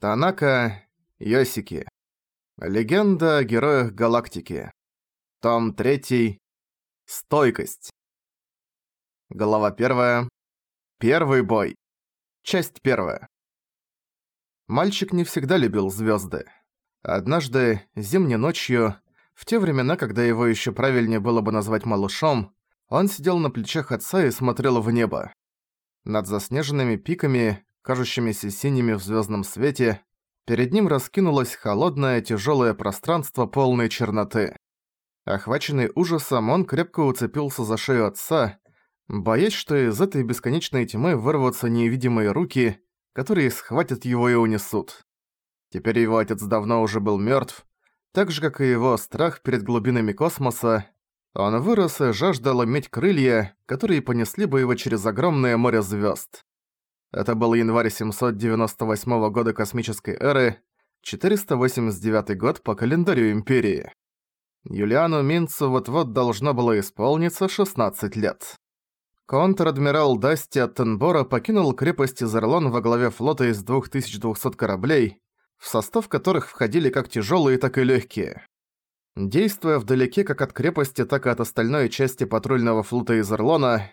Танака Йосики. Легенда о героях галактики. Том 3. Стойкость. Глава 1. Первый бой. Часть 1. Мальчик не всегда любил звезды. Однажды, зимней ночью, в те времена, когда его еще правильнее было бы назвать малышом, он сидел на плечах отца и смотрел в небо. Над заснеженными пиками, кажущимися синими в звездном свете, Перед ним раскинулось холодное, тяжелое пространство полной черноты. Охваченный ужасом, он крепко уцепился за шею отца, боясь, что из этой бесконечной тьмы вырвутся невидимые руки, которые схватят его и унесут. Теперь его отец давно уже был мертв, так же, как и его страх перед глубинами космоса. Он вырос и жаждал иметь крылья, которые понесли бы его через огромное море звезд. Это был январь 798 года космической эры, 489 год по календарю Империи. Юлиану Минцу вот-вот должно было исполниться 16 лет. Контр-адмирал Дасти Аттенбора покинул крепость Изерлон во главе флота из 2200 кораблей, в состав которых входили как тяжелые, так и легкие. Действуя вдалеке как от крепости, так и от остальной части патрульного флота Изерлона,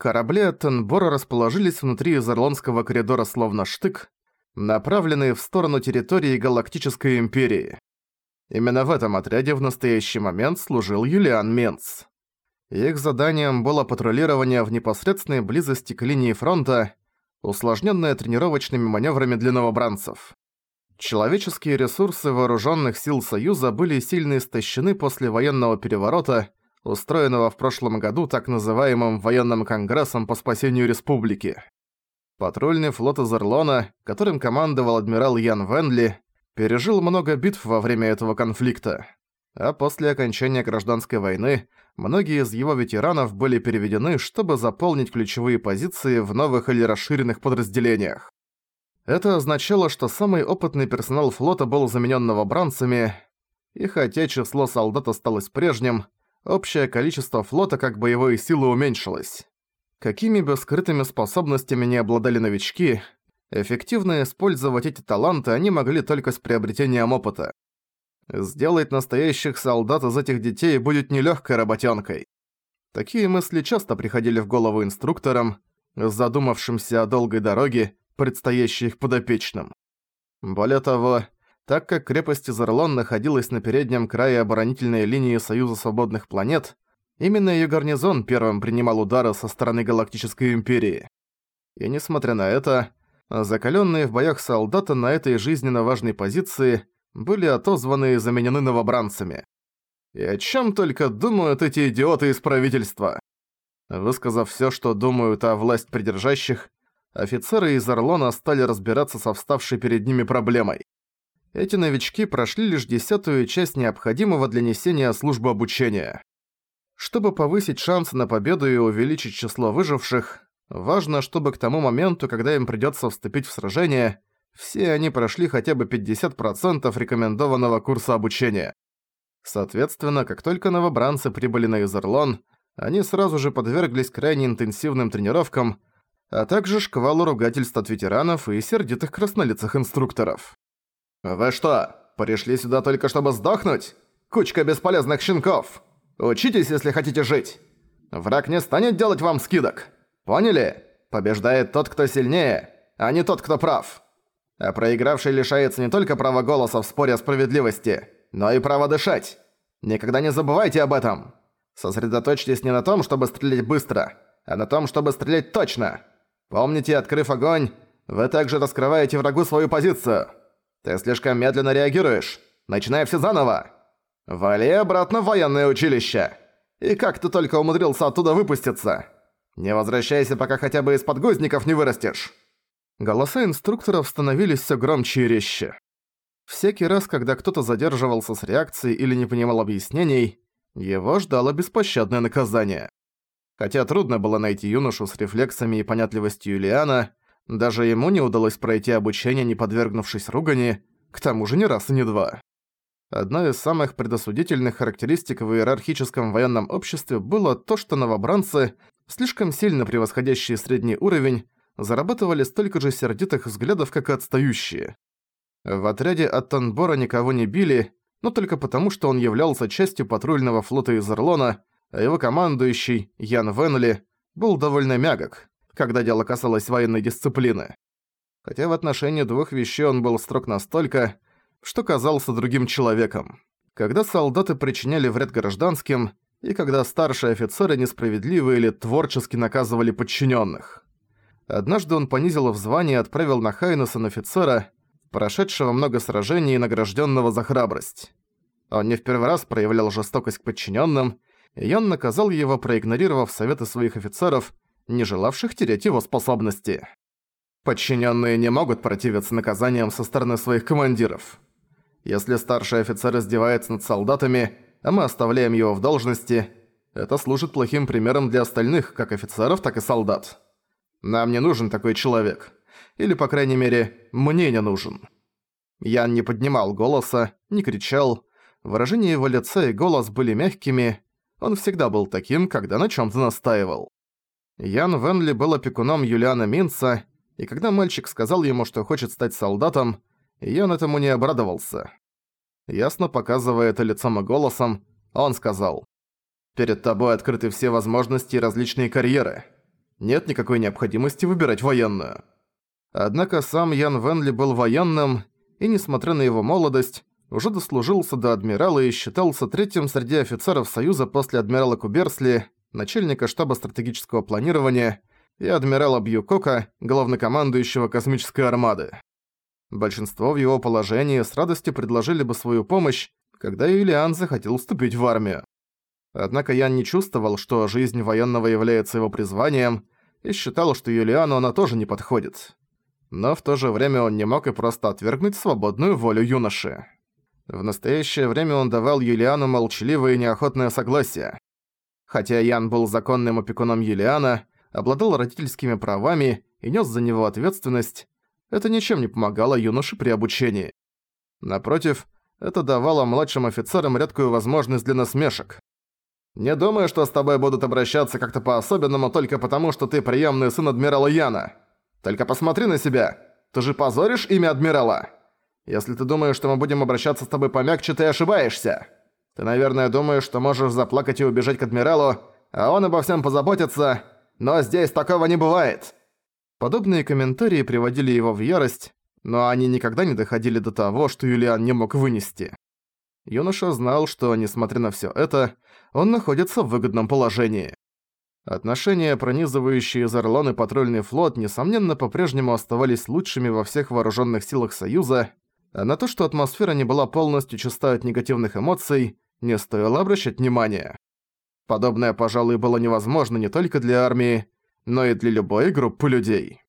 Корабли от Тенбора расположились внутри Изорландского коридора словно штык, направленные в сторону территории Галактической Империи. Именно в этом отряде в настоящий момент служил Юлиан Менц. Их заданием было патрулирование в непосредственной близости к линии фронта, усложненное тренировочными маневрами для новобранцев. Человеческие ресурсы вооруженных сил Союза были сильно истощены после военного переворота, устроенного в прошлом году так называемым военным конгрессом по спасению республики. Патрульный флот из Орлона, которым командовал адмирал Ян Венли, пережил много битв во время этого конфликта. А после окончания гражданской войны многие из его ветеранов были переведены, чтобы заполнить ключевые позиции в новых или расширенных подразделениях. Это означало, что самый опытный персонал флота был заменен новобранцами, и хотя число солдат осталось прежним, общее количество флота как боевой силы уменьшилось. Какими бы скрытыми способностями не обладали новички, эффективно использовать эти таланты они могли только с приобретением опыта. Сделать настоящих солдат из этих детей будет нелегкой работенкой. Такие мысли часто приходили в голову инструкторам, задумавшимся о долгой дороге, предстоящей их подопечным. Более того, так как крепость Изерлон находилась на переднем крае оборонительной линии Союза Свободных Планет, именно её гарнизон первым принимал удары со стороны Галактической Империи. И несмотря на это, закалённые в боях солдаты на этой жизненно важной позиции были отозваны и заменены новобранцами. И о чём только думают эти идиоты из правительства? Высказав всё, что думают о власть придержащих, офицеры из Орлона стали разбираться со вставшей перед ними проблемой эти новички прошли лишь десятую часть необходимого для несения службы обучения. Чтобы повысить шансы на победу и увеличить число выживших, важно, чтобы к тому моменту, когда им придётся вступить в сражение, все они прошли хотя бы 50% рекомендованного курса обучения. Соответственно, как только новобранцы прибыли на Изерлон, они сразу же подверглись крайне интенсивным тренировкам, а также шквалу ругательств от ветеранов и сердитых краснолицых инструкторов. «Вы что, пришли сюда только чтобы сдохнуть? Кучка бесполезных щенков! Учитесь, если хотите жить! Враг не станет делать вам скидок! Поняли? Побеждает тот, кто сильнее, а не тот, кто прав! А проигравший лишается не только права голоса в споре о справедливости, но и права дышать! Никогда не забывайте об этом! Сосредоточьтесь не на том, чтобы стрелять быстро, а на том, чтобы стрелять точно! Помните, открыв огонь, вы также раскрываете врагу свою позицию!» Ты слишком медленно реагируешь. Начинай все заново. Вали обратно в военное училище. И как ты только умудрился оттуда выпуститься? Не возвращайся, пока хотя бы из подгузников не вырастешь. Голоса инструкторов становились все громче и резче. Всякий раз, когда кто-то задерживался с реакцией или не понимал объяснений, его ждало беспощадное наказание. Хотя трудно было найти юношу с рефлексами и понятливостью Юлиана, даже ему не удалось пройти обучение, не подвергнувшись ругани, к тому же не раз и не два. Одной из самых предосудительных характеристик в иерархическом военном обществе было то, что новобранцы, слишком сильно превосходящие средний уровень, зарабатывали столько же сердитых взглядов, как и отстающие. В отряде от Танбора никого не били, но только потому, что он являлся частью патрульного флота из Орлона, а его командующий, Ян Венли, был довольно мягок, когда дело касалось военной дисциплины. Хотя в отношении двух вещей он был строг настолько, что казался другим человеком. Когда солдаты причиняли вред гражданским, и когда старшие офицеры несправедливо или творчески наказывали подчиненных. Однажды он понизил в звании и отправил на Хайнуса офицера, прошедшего много сражений и награжденного за храбрость. Он не в первый раз проявлял жестокость к подчиненным, и он наказал его, проигнорировав советы своих офицеров, не желавших терять его способности. Подчиненные не могут противиться наказаниям со стороны своих командиров. Если старший офицер издевается над солдатами, а мы оставляем его в должности, это служит плохим примером для остальных, как офицеров, так и солдат. Нам не нужен такой человек. Или, по крайней мере, мне не нужен. Ян не поднимал голоса, не кричал. Выражение его лица и голос были мягкими. Он всегда был таким, когда на чём-то настаивал. Ян Венли был опекуном Юлиана Минца, и когда мальчик сказал ему, что хочет стать солдатом, Ян этому не обрадовался. Ясно показывая это лицом и голосом, он сказал, «Перед тобой открыты все возможности и различные карьеры. Нет никакой необходимости выбирать военную». Однако сам Ян Венли был военным, и, несмотря на его молодость, уже дослужился до адмирала и считался третьим среди офицеров Союза после адмирала Куберсли, начальника штаба стратегического планирования, и адмирала Бьюкока, главнокомандующего космической армады. Большинство в его положении с радостью предложили бы свою помощь, когда Юлиан захотел вступить в армию. Однако Ян не чувствовал, что жизнь военного является его призванием, и считал, что Юлиану она тоже не подходит. Но в то же время он не мог и просто отвергнуть свободную волю юноши. В настоящее время он давал Юлиану молчаливое и неохотное согласие. Хотя Ян был законным опекуном Юлиана, обладал родительскими правами и нес за него ответственность, это ничем не помогало юноше при обучении. Напротив, это давало младшим офицерам редкую возможность для насмешек. «Не думаю, что с тобой будут обращаться как-то по-особенному только потому, что ты приемный сын адмирала Яна. Только посмотри на себя. Ты же позоришь имя адмирала. Если ты думаешь, что мы будем обращаться с тобой помягче, ты ошибаешься. Ты, наверное, думаешь, что можешь заплакать и убежать к адмиралу, а он обо всем позаботится, но здесь такого не бывает». Подобные комментарии приводили его в ярость, но они никогда не доходили до того, что Юлиан не мог вынести. Юноша знал, что, несмотря на всё это, он находится в выгодном положении. Отношения, пронизывающие Зарлон и патрульный флот, несомненно, по-прежнему оставались лучшими во всех вооруженных силах Союза, а на то, что атмосфера не была полностью чиста от негативных эмоций, не стоило обращать внимания. Подобное, пожалуй, было невозможно не только для армии, но и для любой группы людей.